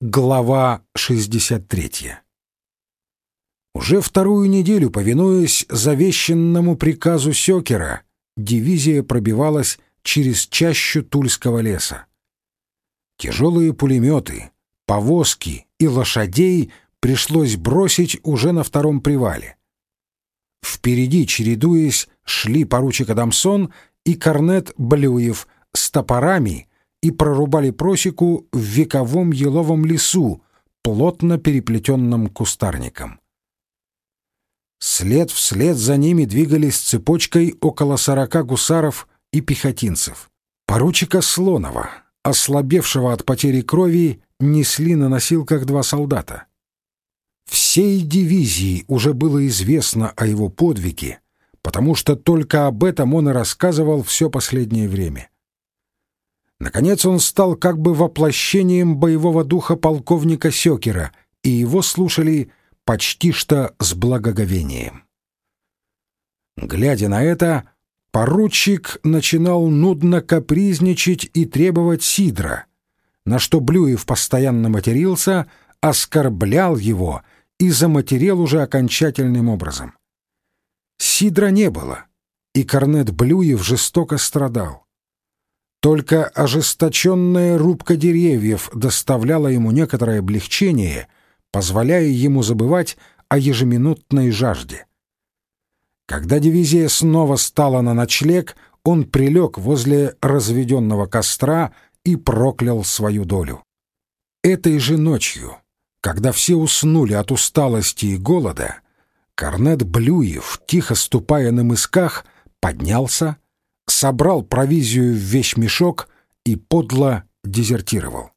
Глава 63 Уже вторую неделю, повинуясь завещенному приказу Сёкера, дивизия пробивалась через чащу Тульского леса. Тяжелые пулеметы, повозки и лошадей пришлось бросить уже на втором привале. Впереди, чередуясь, шли поручик Адамсон и корнет Блюев с топорами и прорубали просеку в вековом еловом лесу, плотно переплетенном кустарником. След вслед за ними двигались цепочкой около сорока гусаров и пехотинцев. Поручика Слонова, ослабевшего от потери крови, несли на носилках два солдата. Всей дивизии уже было известно о его подвиге, потому что только об этом он и рассказывал все последнее время. Наконец он стал как бы воплощением боевого духа полковника Сёкера, и его слушали почти что с благоговением. Глядя на это, поручик начинал нудно капризничать и требовать сидра, на что Блюев постоянно матерился, оскорблял его и заматерел уже окончательным образом. Сидра не было, и корнет Блюев жестоко страдал. Только ожесточенная рубка деревьев доставляла ему некоторое облегчение, позволяя ему забывать о ежеминутной жажде. Когда дивизия снова стала на ночлег, он прилег возле разведенного костра и проклял свою долю. Этой же ночью, когда все уснули от усталости и голода, Корнет Блюев, тихо ступая на мысках, поднялся, собрал провизию в вещмешок и подло дезертировал.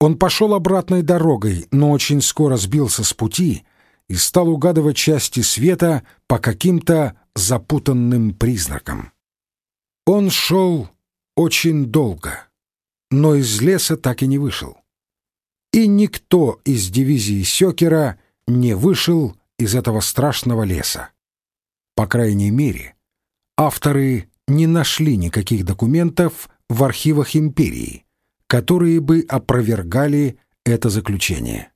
Он пошел обратной дорогой, но очень скоро сбился с пути и стал угадывать части света по каким-то запутанным признакам. Он шел очень долго, но из леса так и не вышел. И никто из дивизии Сёкера не вышел из этого страшного леса. По крайней мере, авторы не нашли никаких документов в архивах империи, которые бы опровергали это заключение.